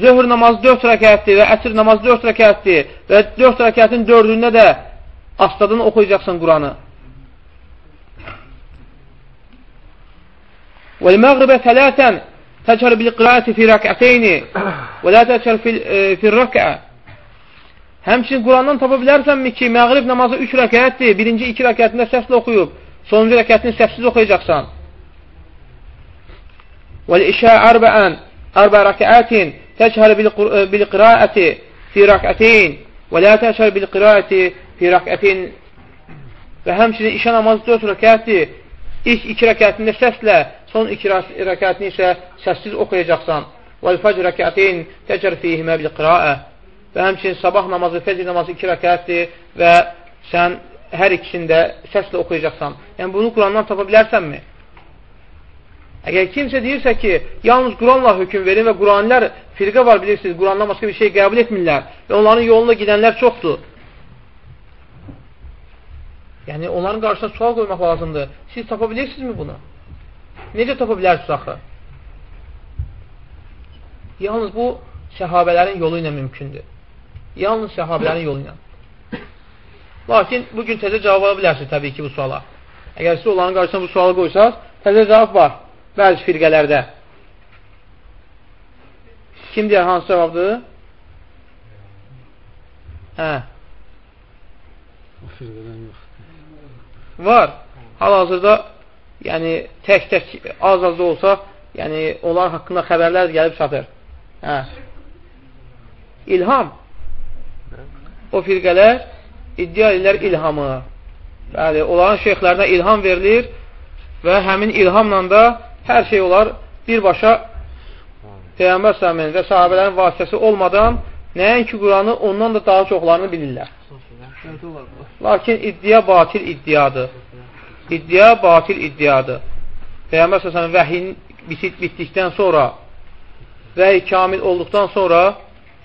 Zöhr namazı 4 rəkətdir və əsr namazı 4 rəkətdir və 4 rəkətin 4-ündə də astadını oxuyacaqsan Quranı. وَالْمَغْرِبَ ثَلَاثًا تجهر بالقراءة في ركعتين ولا تجهر في, في الركعة Həmçinin Qurandan tapa bilərsənmi ki, məğrib namazı 3 rəkətdir, birinci 2 rəkətində səslə oxuyub, sonuncu rəkətini səssiz oxuyacaqsan. وَالْإِشَاء أَرْبَعًا أَرْبَع رَكَعَاتٍ تَجْهَرْ بِالْقِرَاءَةِ في ركعتين ولا تجهر بالقراءة في ركعتين və həmçinin işə namazı 4 rəkətdir. İlk 2 rəkətində səslə, son iki rəkətini isə səssiz oxuyacaqsan. Vəl-fəcr rəkətin təcər fiyhimə bil-qiraə və həmçinin sabah namazı, fəcr namazı iki rəkətdir və sən hər ikisində səslə oxuyacaqsan. Yəni, bunu Qurandan tapa bilərsənmi? Əgər kimsə deyirsə ki, yalnız Quranla hökum verin və Quranilər firqə var bilirsiniz, Qurandan başqa bir şey qəbul etmirlər və onların yolunda gedənlər çoxdur. Yəni, onların qarşısına sual qoymaq lazımdır. Siz tapa bilirsinizmi bunu? Necə tapa bilərsiniz axı? Yalnız bu səhabələrin yolu ilə mümkündür. Yalnız səhabələrin yolu ilə. Lakin bugün təzə cavab ala bilərsiniz təbii ki bu suala. Əgər siz onların qarşısına bu sualı qoysaz, təzə cavab var bəzi firqələrdə. Kim deyər hansı cavabdır? Hə. O firqədən yox. Var. Hal-hazırda yəni tək-tək az-az da olsa, yəni onlar haqqında xəbərlər gəlib çatır. Hə. İlham. O firqələr iddia edirlər ilhamı. Bəli, onların şeyxlərinə ilham verilir və həmin ilhamla da hər şey olar birbaşa Peyğəmbər səmin və sahabələrin vasitəsi olmadan nəinki Quranı ondan da daha çoxlarını bilirlər. Lakin iddia batil iddiadır. İddia batil iddiadır. Peyğəmbər səmin vəhin bitib, bitdikdən sonra vəhi kamil olduqdan sonra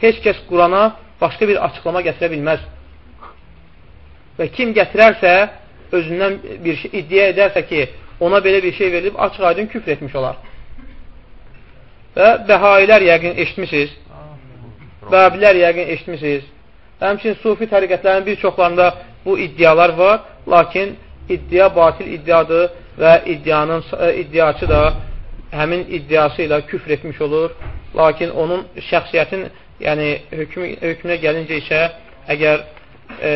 heç kəs Qurana başqa bir açıqlama gətirə bilməz. Və kim gətirərsə, özündən bir şey, iddia edərsə ki, ona belə bir şey verilib, açıq aydın küfr etmiş olar. Və bəhailər yəqin eşitmişsiniz. Bəbilər yəqin eşitmişsiniz. Həmçin sufi təriqətlərin bir çoxlarında bu iddialar var, lakin iddia batil iddiadır və iddianın e, iddiaçı da həmin iddiası ilə küfr etmiş olur. Lakin onun şəxsiyyətin, yəni hökm, hökmünə gəlincə isə əgər e,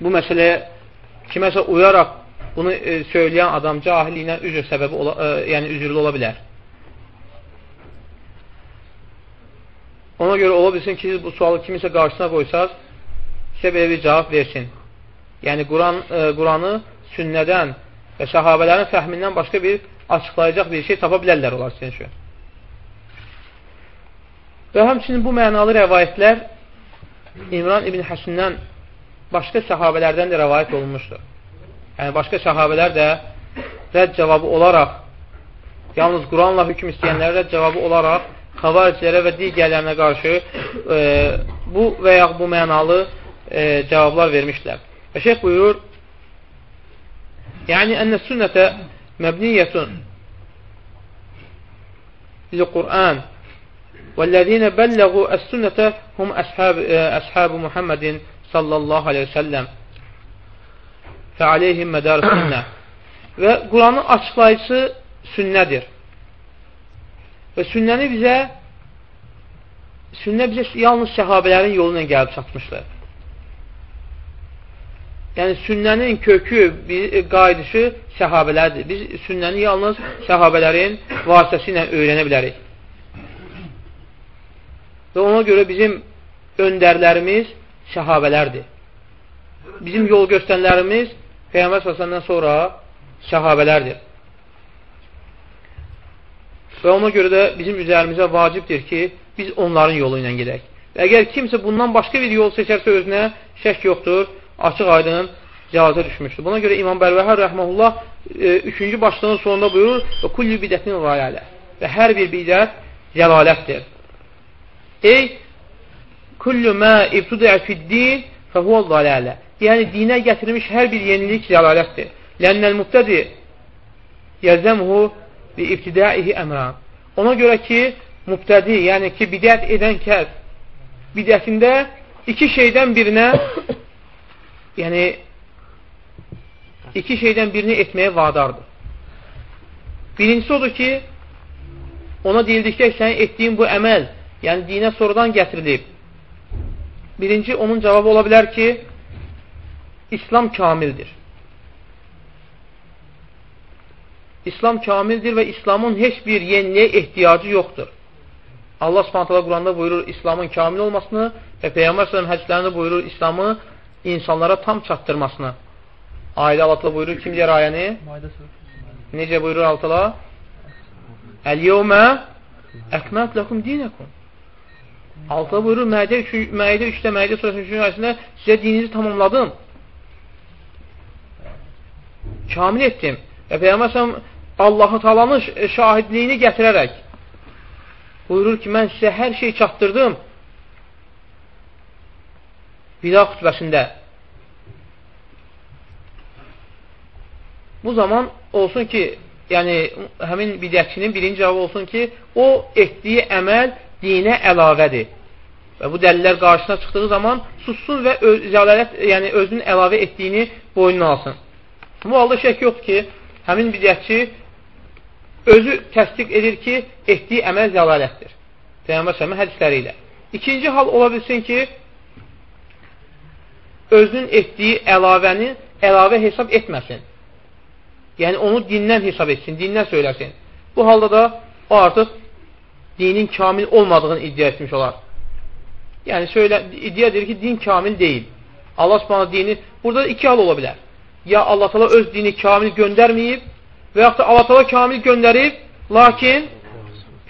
bu məsələyə kiməsə uyaraq bunu e, söyləyən adam cahilliklə üzr səbəbi ola, e, yəni üzürlü ola bilər. Ona görə ola bilsin ki, bu sualı kimisə qarşısına qoysaz, sizə belə bir cavab versin. Yəni, Quran, e, Quranı sünnədən və səhabələrin fəhmindən başqa bir açıqlayacaq bir şey tapa bilərlər olar sizin üçün. Və həmçinin bu mənalı rəvayətlər İmran ibn Həsindən başqa səhabələrdən də rəvayət olunmuşdur. Yəni, başqa səhabələr də rədd cavabı olaraq, yalnız Quranla hüküm istəyənlərə rədd cavabı olaraq xavaricilərə və digərlərinə qarşı e, bu və yaxud bu mənalı e, cavablar vermişlər. Və şeyh buyurur, yəni ənə sünnətə məbniyyətun للقرآن والذين بلغوا السنة هم أصحاب, أصحاب محمد sallallahu aleyhi ve sellem fəaleyhim mədər sünnə və Quranın açıqlayıcısı sünnədir. Və sünnəni bizə sünnə bizə yalnız səhabələrin yolu ilə gəlib çatmışdır. Yəni, sünnənin kökü, e, qaydışı səhabələrdir. Biz sünnəni yalnız səhabələrin vasitəsi ilə öyrənə bilərik. Və ona görə bizim öndərlərimiz səhabələrdir. Bizim yol göstərənlərimiz Peyyəmbər səsəndən sonra səhabələrdir. Və ona görə də bizim üzərimizə vacibdir ki, biz onların yolu ilə gedək. Və əgər kimsə bundan başqa bir yol seçərsə özünə şək yoxdur, açıq aydın cihazə düşmüşdür. Buna görə İmam Bərvəhər rəhməhullah e, üçüncü başlığın sonunda buyurur və kulli bidətin rayalə və hər bir bidət zəlalətdir. Ey kullu mə ibtudə fiddin fəhuvə zalalə yəni dinə gətirilmiş hər bir yenilik zəlalətdir. Lənnəl mübtədi yəzəmhu bi ibtidaihi əmran. Ona görə ki, mübtədi, yəni ki, bidət edən kəs bidətində iki şeydən birinə yəni iki şeydən birini etməyə vadardır. Birincisi odur ki, ona deyildikdə sənin etdiyin bu əməl, yəni dinə sonradan gətirilib. Birinci, onun cavabı ola bilər ki, İslam kamildir. İslam kamildir və İslamın heç bir yeniliyə ehtiyacı yoxdur. Allah subhanətələ Quranda buyurur İslamın kamil olmasını və Peyyambər sələm hədislərində buyurur İslamı insanlara tam çatdırmasını. Ailə Allah buyurur, kim deyər ayəni? Necə buyurur Allah? Əl-yevmə əkmət ləkum dinəkum. Allah buyurur, Məidə 3-də, Məidə surəsinin 3-cü ayəsində sizə dininizi tamamladım kamil etdim. Və Peyğəmbər Allahı talanın şahidliyini gətirərək buyurur ki, mən sizə hər şey çatdırdım vida xütbəsində. Bu zaman olsun ki, yəni həmin bidətçinin birinci cavabı olsun ki, o etdiyi əməl dinə əlavədir. Və bu dəlillər qarşısına çıxdığı zaman sussun və öz, zəlalət, yəni özünün əlavə etdiyini boynuna alsın. Bu halda şək yoxdur ki, həmin bidətçi özü təsdiq edir ki, etdiyi əməl zəlalətdir. Peyyambər səhəmin hədisləri ilə. İkinci hal ola bilsin ki, özünün etdiyi əlavəni əlavə hesab etməsin. Yəni, onu dindən hesab etsin, dindən söyləsin. Bu halda da o artıq dinin kamil olmadığını iddia etmiş olar. Yəni, söylə, iddia edir ki, din kamil deyil. Allah subhanahu dini, burada iki hal ola bilər. Ya Allah təala öz dini kamil göndərməyib və yaxud da Allah təala kamil göndərib, lakin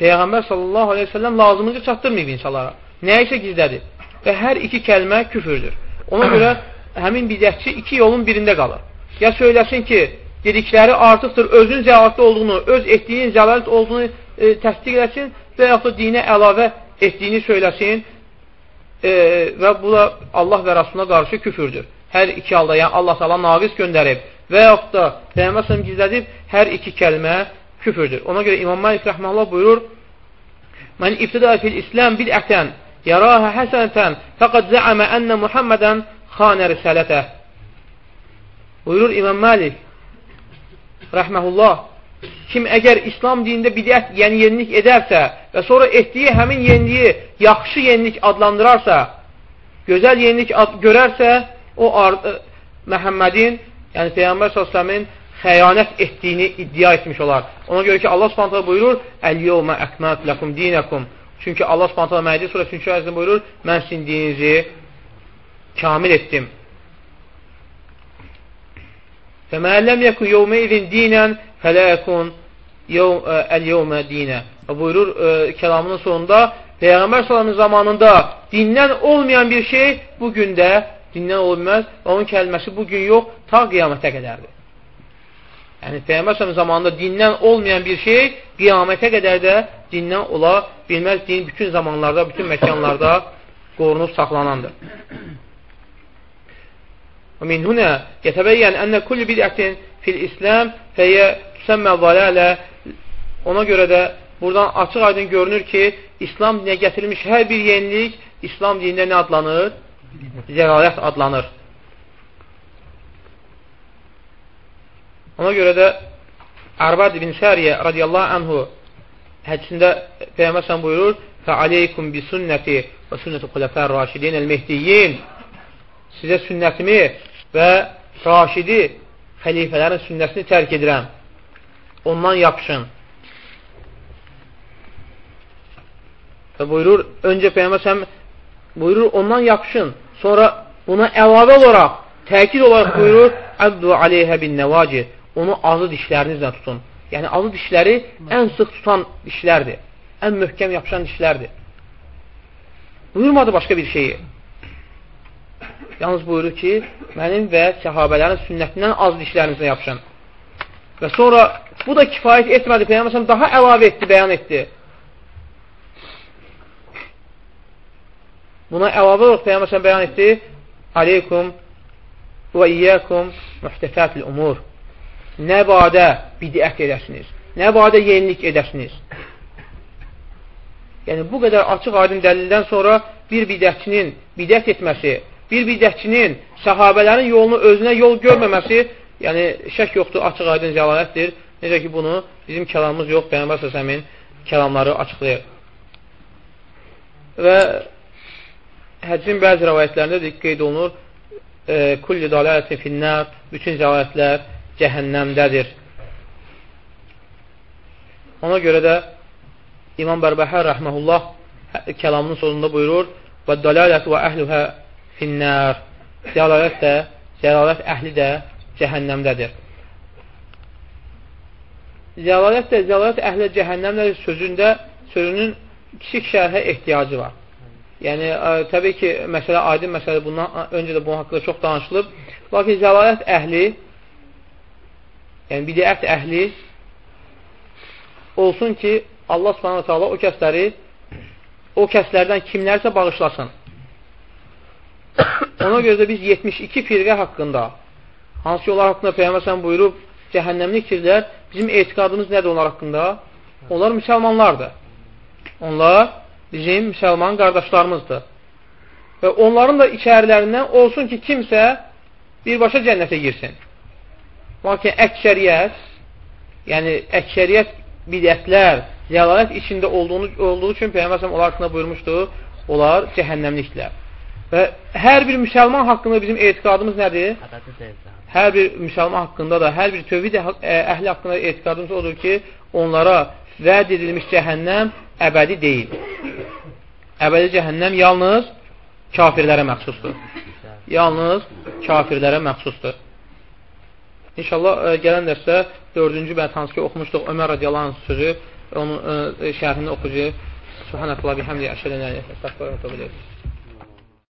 Peyğəmbər sallallahu aleyhi ve sellem lazımınca çatdırmayıb insanlara. Nəyə isə gizlədir. Və hər iki kəlmə küfürdür. Ona görə həmin bidətçi iki yolun birində qalır. Ya söyləsin ki, dedikləri artıqdır, özün zəlalətli olduğunu, öz etdiyin zəlalət olduğunu e, təsdiq eləsin və yaxud da dinə əlavə etdiyini söyləsin e, və bu da Allah və Rasuluna qarşı küfürdür. Hər iki halda, yəni Allah sala naqis göndərib və yaxud da Peyğəmbər gizlədib, hər iki kəlmə küfürdür. Ona görə İmam Malik rəhməllah buyurur, Mən ibtidə fil İslam bidətən yarahə həsənətən fəqad zəəmə ənə Muhammədən xanə risələtə. Buyurur İmam Malik rəhməhullah, Kim əgər İslam dinində bidət, yəni yenilik edərsə və sonra etdiyi həmin yeniliyi yaxşı yenilik adlandırarsa, gözəl yenilik ad görərsə, o e, Məhəmmədin, yəni Peyyambər s.ə.v-in xəyanət etdiyini iddia etmiş olar. Ona görə ki, Allah s.ə.v buyurur, Əl-yevmə əkmət ləkum dinəkum. Çünki Allah s.ə.v Məhdi surəsi 3. ayəsində buyurur, mən sizin dininizi kamil etdim. Fəməlləm yəkun yevmə idin dinən فَلَا يَكُنْ اَلْيَوْمَ دِينًا Buyurur e, kelamının sonunda Peyğəmbər salamın zamanında dindən olmayan bir şey bugün də dindən olmaz və onun kəlməsi bugün yox, ta qiyamətə qədərdir. Yəni Peyğəmbər salamın zamanında dindən olmayan bir şey qiyamətə qədər də dindən ola bilməz. Din bütün zamanlarda, bütün məkanlarda qorunub saxlanandır. ومن هنا يتبين أن كل بدعة fil İslam fəyə tüsəmmə zalalə ona görə də buradan açıq aydın görünür ki, İslam dinə gətirilmiş hər bir yenilik İslam dinində nə adlanır? Zəlalət adlanır. Ona görə də Arbad ibn Səriyə radiyallahu anhu hədisində Peyyəməsən buyurur Fəaleykum bi sünnəti və sünnəti xulafər raşidin el-mehdiyyin Sizə sünnətimi və raşidi xəlifələrin sünnəsini tərk edirəm. Ondan yapışın. Və buyurur, öncə Peyyəməsəm buyurur, ondan yapışın. Sonra buna əlavə olaraq, təkid olaraq buyurur, Əbdu aleyhə bin nəvacir. Onu azı dişlərinizlə tutun. Yəni, azı dişləri ən sıx tutan dişlərdir. Ən möhkəm yapışan dişlərdir. Buyurmadı başqa bir şeyi. Yalnız buyurur ki, mənim və səhabələrin sünnətindən az dişlərinizə yapışın. Və sonra bu da kifayət etmədi. Peyyəməsəm daha əlavə etdi, bəyan etdi. Buna əlavə olaraq Peyyəməsəm bəyan etdi. Aleykum və iyyəkum mühtəfətil umur. Nə badə bidət edəsiniz, nə badə yenilik edəsiniz. Yəni, bu qədər açıq aydın dəlildən sonra bir bidətçinin bidət etməsi, bir bidətçinin səhabələrin yolunu özünə yol görməməsi, yəni şək yoxdur, açıq aydın zəlalətdir. Necə ki, bunu bizim kəlamımız yox, Peyğəmbər səsəmin kəlamları açıqlayır. Və həccin bəzi rəvayətlərində də qeyd olunur, e, kulli dalətin finnər, bütün zəlalətlər cəhənnəmdədir. Ona görə də İmam Bərbəhər rəhməhullah kəlamının sonunda buyurur, və dalalət və əhlühə finnər. Zəlalət də, zəlalət əhli də cəhənnəmdədir. Zəlalət də, zəlalət əhli cəhənnəmdədir sözündə, sözünün kiçik şərhə ehtiyacı var. Yəni, ə, təbii ki, məsələ aydın məsələ, bundan öncə də bunun haqqında çox danışılıb. Lakin zəlalət əhli, yəni bidət əhli olsun ki, Allah subhanahu ta'ala o kəsləri o kəslərdən kimlərsə bağışlasın. Ona görə də biz 72 firqə haqqında, hansı ki, onlar haqqında Peyyəməsən buyurub, cəhənnəmlikdirlər, bizim etiqadımız nədir onlar haqqında? Onlar müsəlmanlardır. Onlar bizim müsəlman qardaşlarımızdır. Və onların da içərilərindən olsun ki, kimsə birbaşa cənnətə girsin. Lakin əksəriyyət, yəni əksəriyyət bidətlər, zəlalət içində olduğunu, olduğu üçün Peyyəməsən onlar haqqında buyurmuşdu, onlar cəhənnəmlikdirlər. Və hər bir müsəlman haqqında bizim etiqadımız nədir? Hər bir müsəlman haqqında da, hər bir tövhid əhli haqqında etiqadımız odur ki, onlara vəd edilmiş cəhənnəm əbədi deyil. Əbədi cəhənnəm yalnız kafirlərə məxsusdur. yalnız kafirlərə məxsusdur. İnşallah e, gələn dərsdə dördüncü bənd hansı ki oxumuşduq Ömər radiyallahu sözü onun ə, e, şərhini oxuyacaq. Subhanallah bihamdi əliyyət. Təşəkkür edirəm.